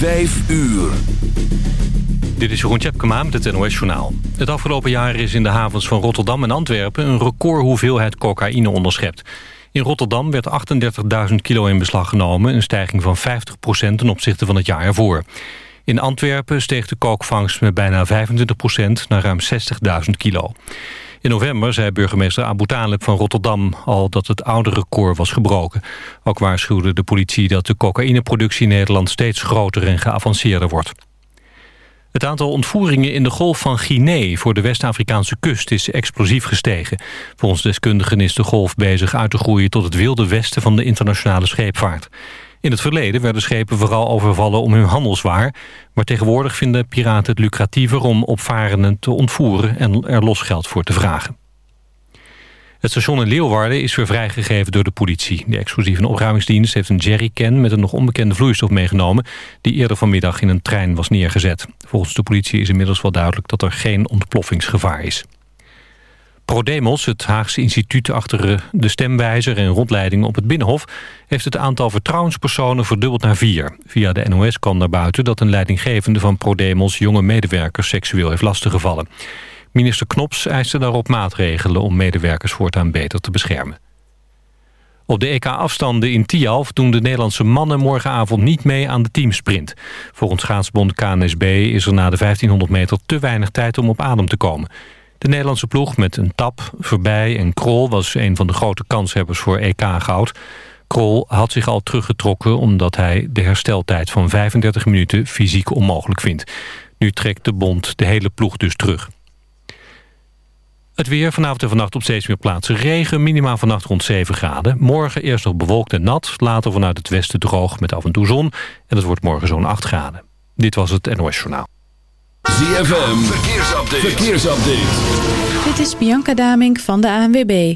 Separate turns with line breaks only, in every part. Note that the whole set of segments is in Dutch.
Vijf uur.
Dit is Jeroen Tjepkema met het NOS Journaal. Het afgelopen jaar is in de havens van Rotterdam en Antwerpen... een record hoeveelheid cocaïne onderschept. In Rotterdam werd 38.000 kilo in beslag genomen... een stijging van 50% ten opzichte van het jaar ervoor. In Antwerpen steeg de kookvangst met bijna 25% naar ruim 60.000 kilo. In november zei burgemeester Abu Talib van Rotterdam al dat het oude record was gebroken. Ook waarschuwde de politie dat de cocaïneproductie in Nederland steeds groter en geavanceerder wordt. Het aantal ontvoeringen in de Golf van Guinea voor de West-Afrikaanse kust is explosief gestegen. Volgens deskundigen is de golf bezig uit te groeien tot het wilde westen van de internationale scheepvaart. In het verleden werden schepen vooral overvallen om hun handelswaar... maar tegenwoordig vinden piraten het lucratiever om opvarenden te ontvoeren... en er losgeld voor te vragen. Het station in Leeuwarden is weer vrijgegeven door de politie. De explosieve opruimingsdienst heeft een jerrycan met een nog onbekende vloeistof meegenomen... die eerder vanmiddag in een trein was neergezet. Volgens de politie is inmiddels wel duidelijk dat er geen ontploffingsgevaar is. ProDemos, het Haagse instituut achter de stemwijzer en rondleidingen op het Binnenhof... heeft het aantal vertrouwenspersonen verdubbeld naar vier. Via de NOS kwam naar buiten dat een leidinggevende van ProDemos... jonge medewerkers seksueel heeft lastiggevallen. Minister Knops eiste daarop maatregelen om medewerkers voortaan beter te beschermen. Op de EK-afstanden in Tialf doen de Nederlandse mannen morgenavond niet mee aan de teamsprint. Volgens schaatsbond KNSB is er na de 1500 meter te weinig tijd om op adem te komen. De Nederlandse ploeg met een tap, voorbij en Krol was een van de grote kanshebbers voor EK-goud. Krol had zich al teruggetrokken omdat hij de hersteltijd van 35 minuten fysiek onmogelijk vindt. Nu trekt de bond de hele ploeg dus terug. Het weer vanavond en vannacht op steeds meer plaatsen regen. Minimaal vannacht rond 7 graden. Morgen eerst nog bewolkt en nat. Later vanuit het westen droog met af en toe zon. En het wordt morgen zo'n 8 graden. Dit was het NOS Journaal.
ZFM, verkeersupdate. verkeersupdate.
Dit is Bianca Damink van de ANWB.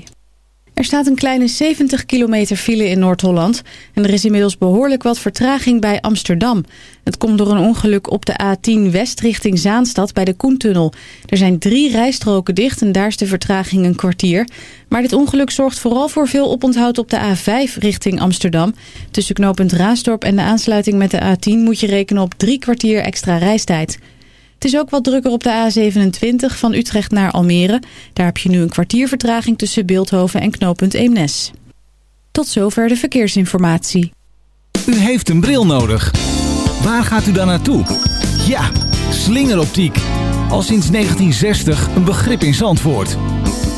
Er staat een kleine 70 kilometer file in Noord-Holland... en er is inmiddels behoorlijk wat vertraging bij Amsterdam. Het komt door een ongeluk op de A10 West richting Zaanstad bij de Koentunnel. Er zijn drie rijstroken dicht en daar is de vertraging een kwartier. Maar dit ongeluk zorgt vooral voor veel oponthoud op de A5 richting Amsterdam. Tussen knooppunt Raasdorp en de aansluiting met de A10 moet je rekenen op drie kwartier extra reistijd... Het is ook wat drukker op de A27 van Utrecht naar Almere. Daar heb je nu een kwartier vertraging tussen Beeldhoven en knooppunt Eemnes. Tot zover de verkeersinformatie.
U heeft een bril nodig. Waar gaat u dan naartoe? Ja, slingeroptiek. Al sinds 1960 een begrip in Zandvoort.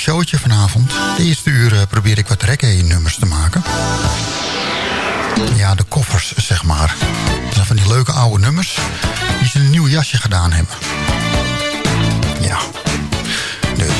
Showtje vanavond. De eerste uur eh, probeer ik wat reggae-nummers te maken. Ja, de koffers, zeg maar. Dat zijn van die leuke oude nummers die ze een nieuw jasje gedaan hebben. Ja, dus...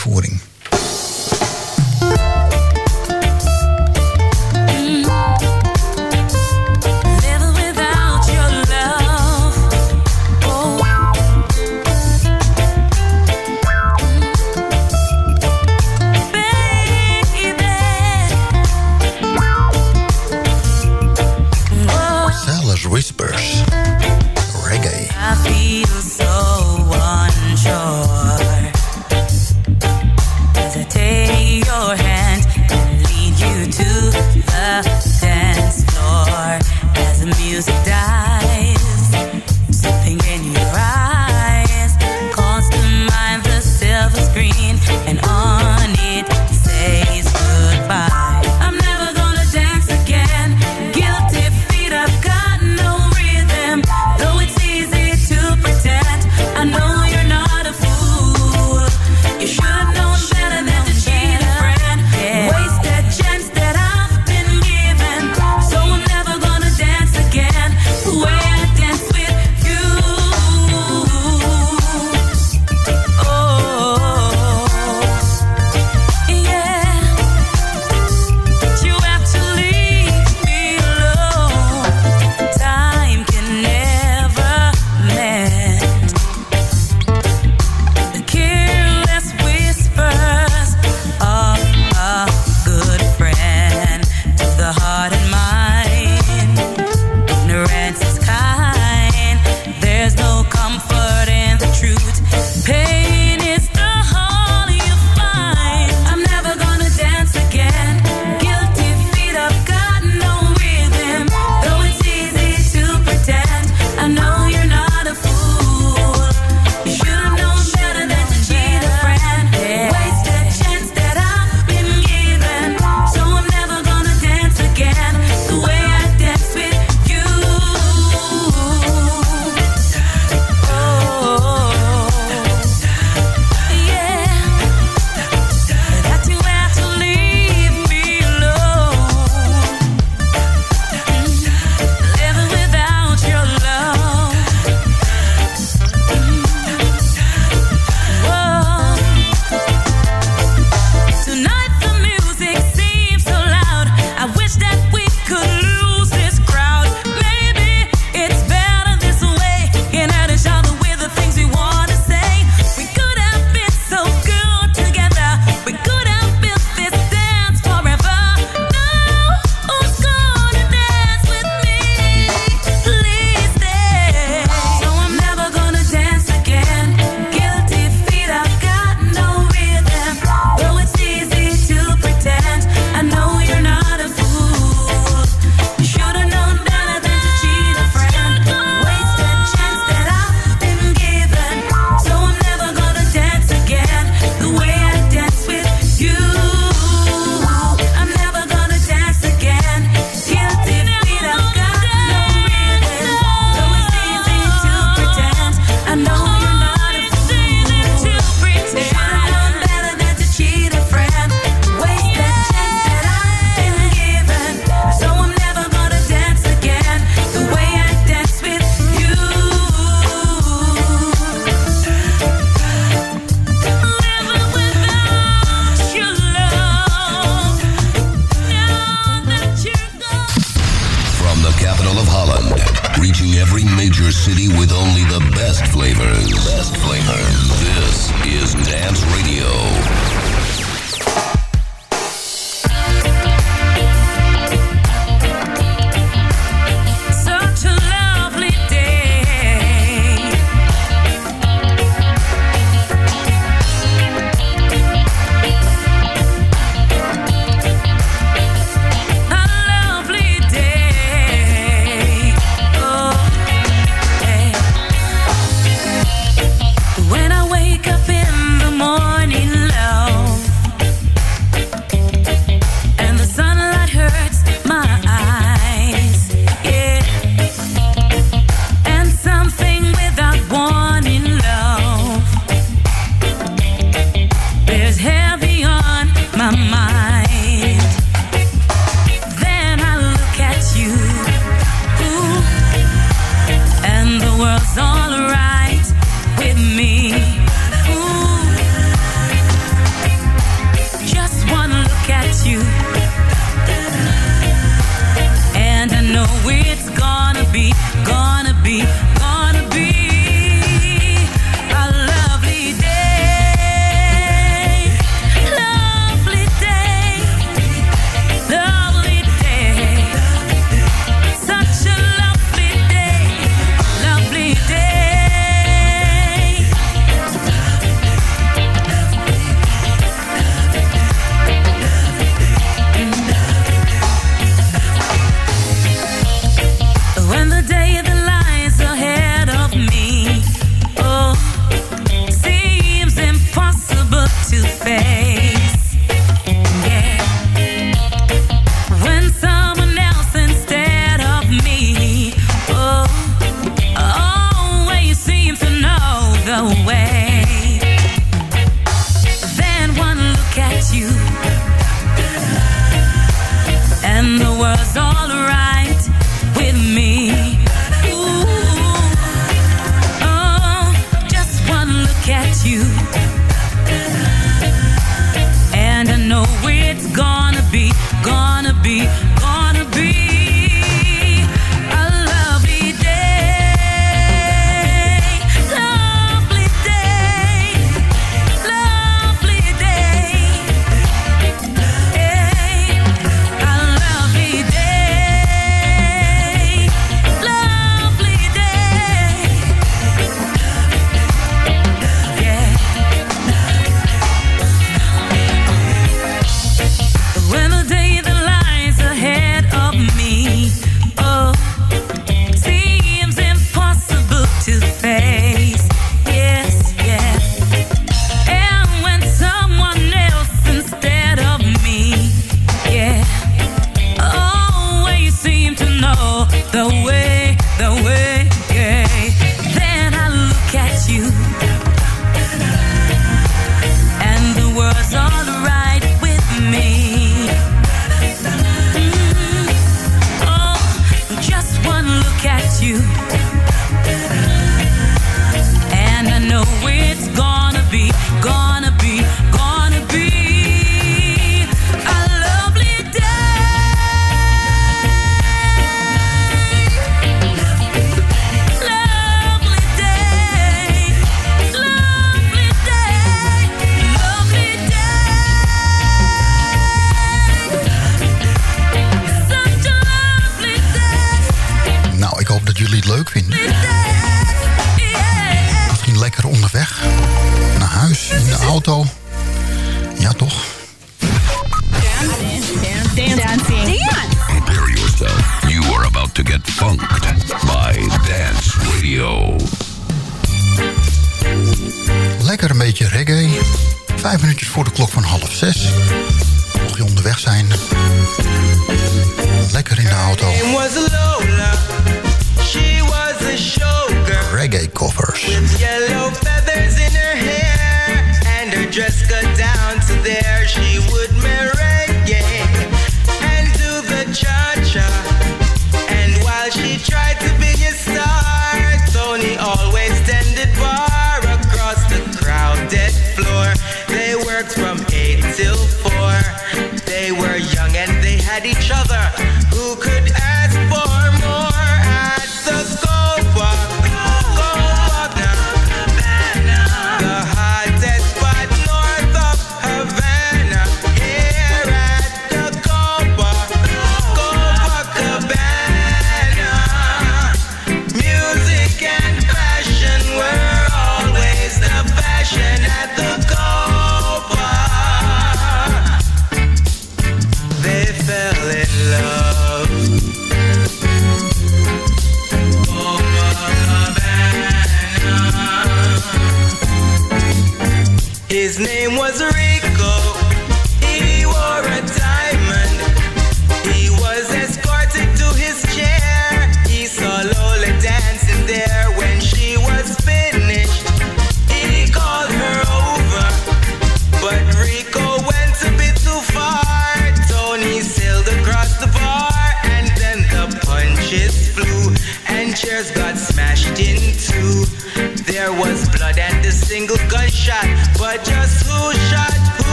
voering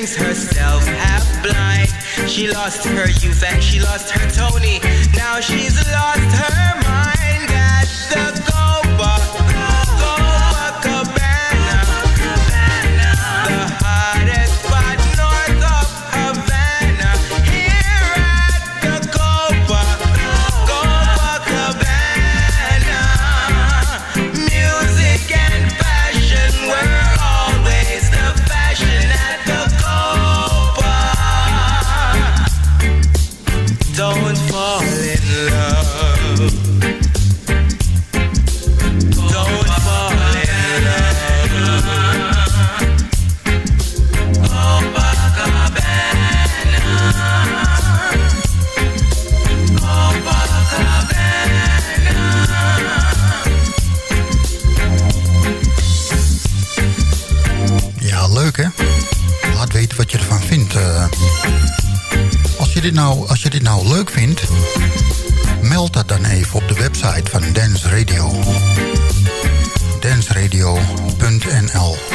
brings herself half blind. She lost her youth and she lost her Tony. Now she's lost her
nou, als je dit nou leuk vindt... meld dat dan even op de website van Dance Radio.
dansradio.nl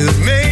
to me.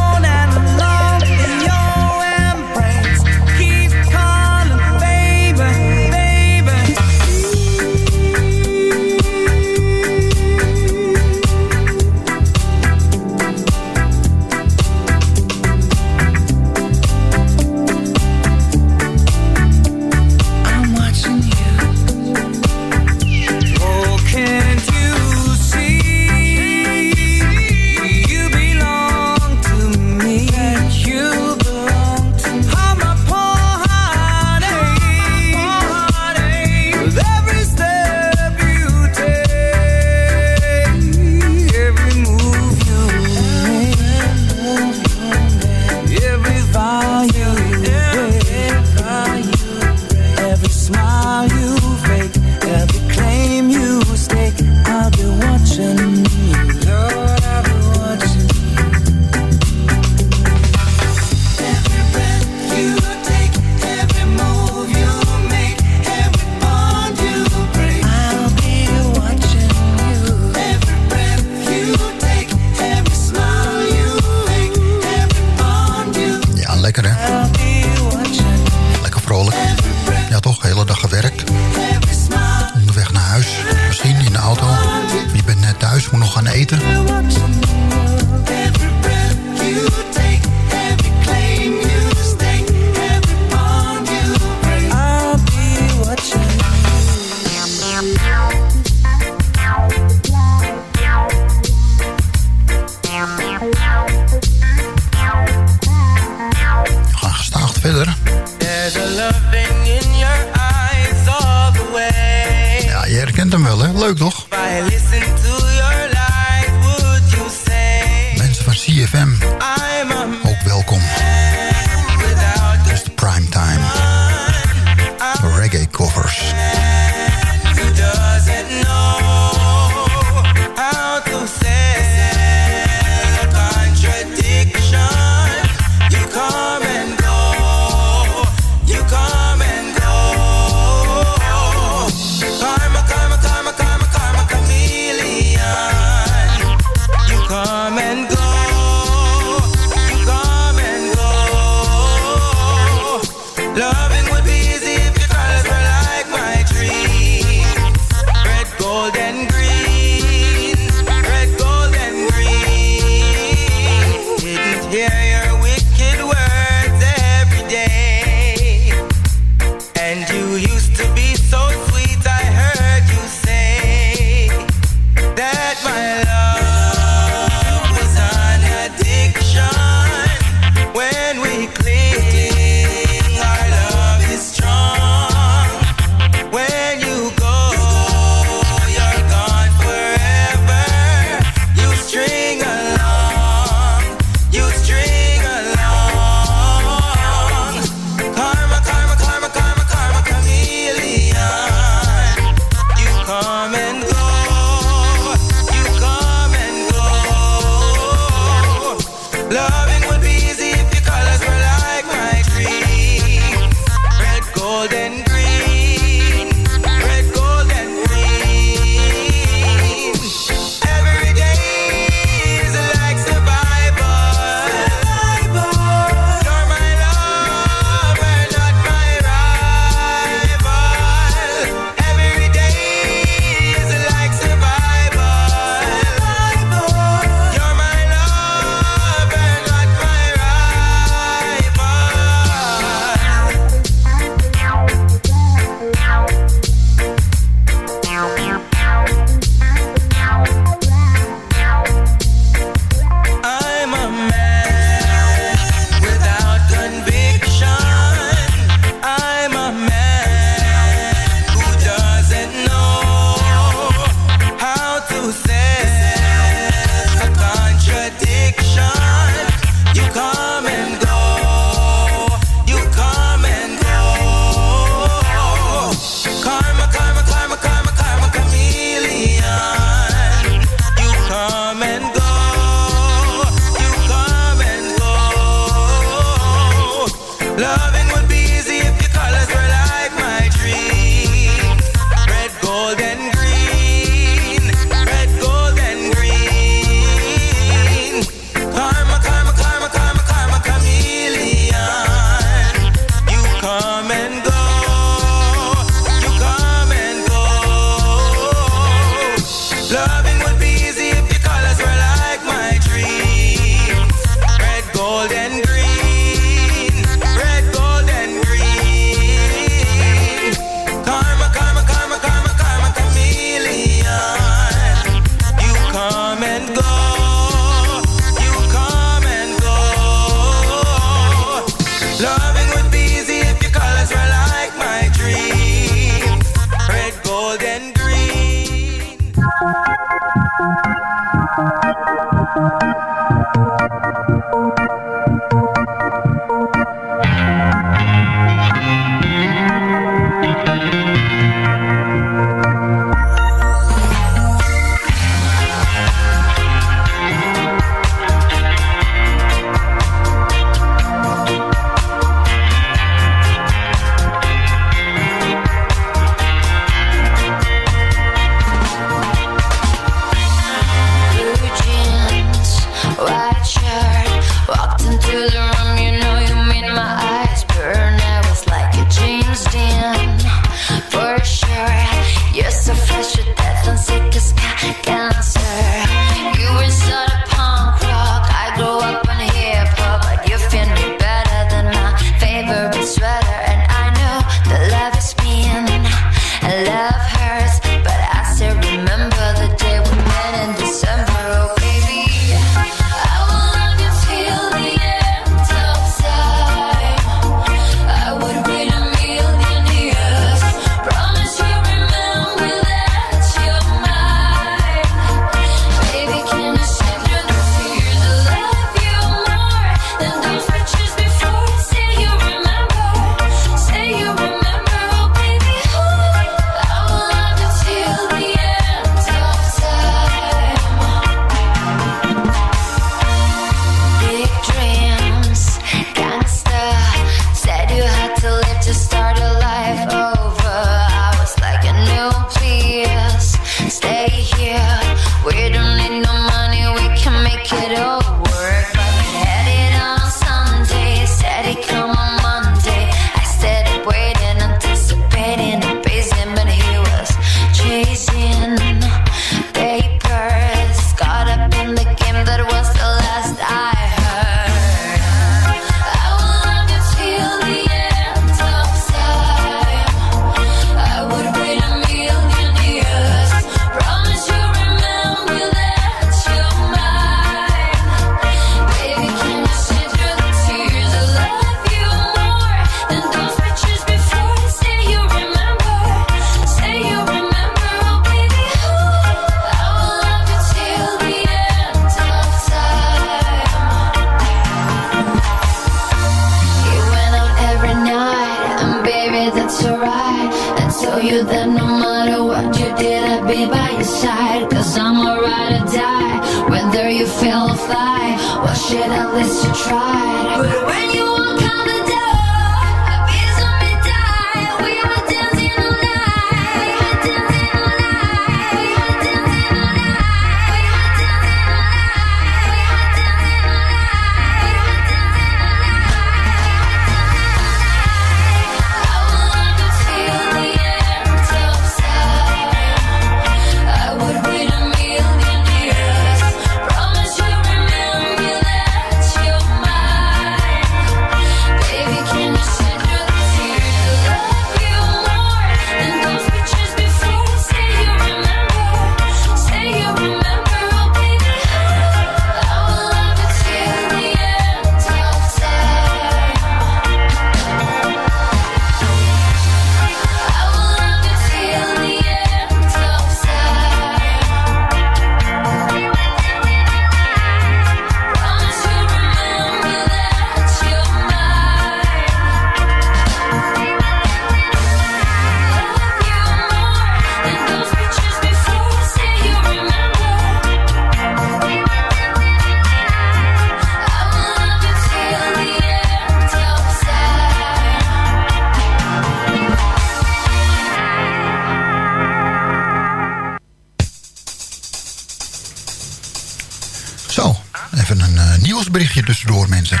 nieuwsberichtje tussendoor, mensen.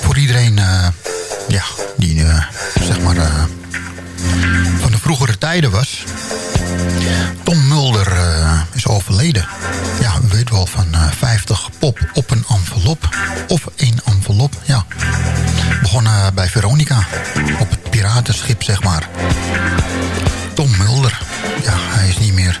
Voor iedereen eh, ja, die uh, zeg maar, eh, van de vroegere tijden was. Tom Mulder is overleden. Ja, u weet wel, van 50 pop op een envelop. Of één envelop, ja. Begonnen bij Veronica. Op het piratenschip, zeg maar. Tom Mulder. Ja, hij is niet meer.